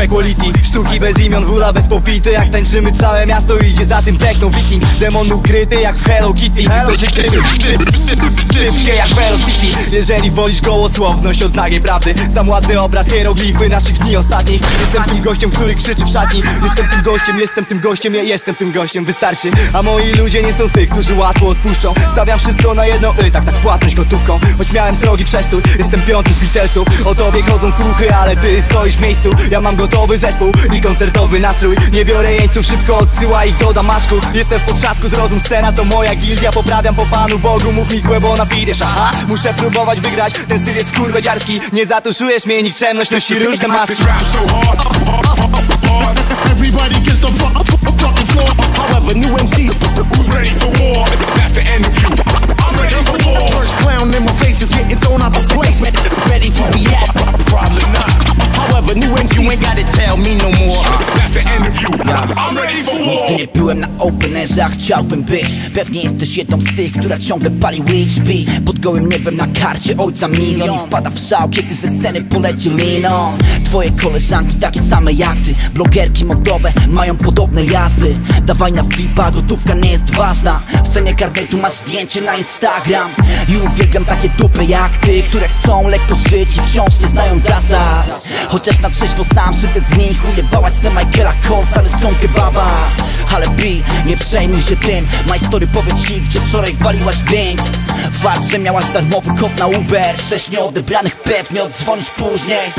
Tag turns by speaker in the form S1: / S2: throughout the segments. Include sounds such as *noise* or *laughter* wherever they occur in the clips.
S1: wiki Sztuki bez imion, wula bez popity. Jak tańczymy całe miasto idzie za tym techno wiking. Demon ukryty jak w Hello Kitty. To życie szybkie jak Velocity Jeżeli wolisz gołosłowność od nagiej prawdy Znam ładny obraz, hieroglify naszych dni ostatnich. Jestem tym gościem, który krzyczy w szatni. Jestem tym gościem, jestem tym gościem, ja jestem tym gościem. Wystarczy, a moi ludzie nie są z tych, którzy łatwo odpuszczą. Stawiam wszystko na jedno, y, tak, tak, płatność gotówką. Choć miałem srogi przestój, jestem piąty z Beatlesów. O tobie chodzą słuchy, ale ty stoisz w miejscu. Ja mam gotowy zespół i koncertowy nastrój Nie biorę jeńców, szybko odsyła ich do Damaszku Jestem w potrzasku, zrozum scena to moja gildia Poprawiam po Panu Bogu, mów mi kłębo na widzisz Aha, muszę próbować wygrać, ten styl jest kurwedziarski Nie zatuszujesz mnie, nikczemność nosi różne maski
S2: This rap so hard, hard, hard, hard. Everybody gets the fuck, fucking floor. However, new MCs who's ready for war. That's the end of you. I'm ain't gotta tell me no more. That's the end of you. I'm ready for war.
S3: Nigdy nie byłem na openerze, chciałbym być. Pewnie jesteś jedną z tych, która ciągle pali HB Pod gołym niebem na karcie ojca milion. I wpada w szał, kiedy ze sceny poleci liną Twoje koleżanki takie same jak ty. Blogerki modowe mają podobne jazdy. Dawaj na VIPa, gotówka nie jest ważna. W cenie karnetu masz zdjęcie na Instagram. I uwielbiam takie dupy jak ty Które chcą lekko żyć i wciąż nie znają zasad. Chociaż na trzeźwo sam szydzę z nich Ujebałaś se Michaela Korsa, skąd baba. Ale B, nie przejmuj się tym. My story powie ci, gdzie wczoraj waliłaś dings Fakt, że miałaś darmowy kod na Uber. Sześć nieodebranych pewnie odzwonisz później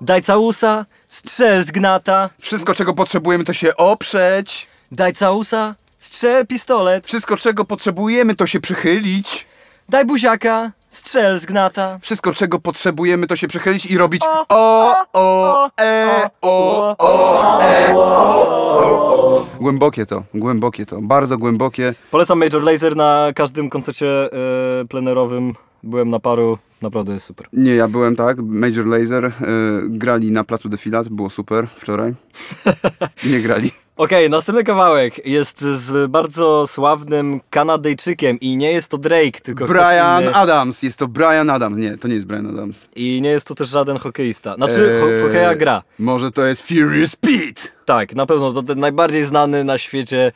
S4: Daj całusa, strzel z gnata.
S5: Wszystko, czego potrzebujemy, to się oprzeć.
S4: Daj całusa, strzel pistolet.
S5: Wszystko, czego potrzebujemy, to się przychylić.
S4: Daj buziaka, strzel z gnata.
S5: Wszystko, czego potrzebujemy, to się przychylić i robić
S4: O,
S5: o, o, e, o, o, e, o. Głębokie to, głębokie to, bardzo głębokie.
S4: Polecam Major Laser na każdym koncercie e, plenerowym. Byłem na paru, naprawdę jest super.
S5: Nie, ja byłem tak, Major Laser, y, grali na placu Defilat, było super wczoraj. Nie grali. *laughs*
S4: Okej, następny kawałek jest z bardzo sławnym Kanadyjczykiem i nie jest to Drake, tylko
S5: Brian. Adams, jest to Brian Adams. Nie, to nie jest Brian Adams.
S4: I nie jest to też żaden hokeista. Znaczy, ho- w hokeja gra.
S5: Może to jest Furious Pete.
S4: Tak, na pewno to ten najbardziej znany na świecie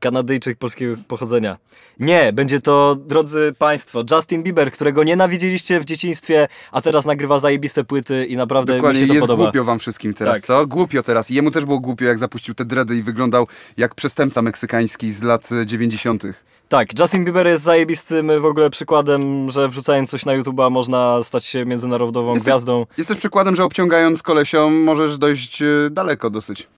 S4: Kanadyjczyk polskiego pochodzenia. Nie, będzie to, drodzy Państwo, Justin Bieber, którego nienawidziliście w dzieciństwie, a teraz nagrywa zajebiste płyty i naprawdę
S5: Dokładnie,
S4: mi się to
S5: jest
S4: podoba.
S5: głupio wam wszystkim teraz,
S4: Tak.
S5: co? Głupio teraz. I Jemu też było głupio, jak zapuścił te dready i wyglądał jak przestępca meksykański z lat e, 90.
S4: Tak, Justin Bieber jest zajebistym w ogóle przykładem, że wrzucając coś na YouTube'a można stać się międzynarodową gwiazdą.
S5: Jest też przykładem, że obciągając kolesią możesz dojść e, daleko dosyć.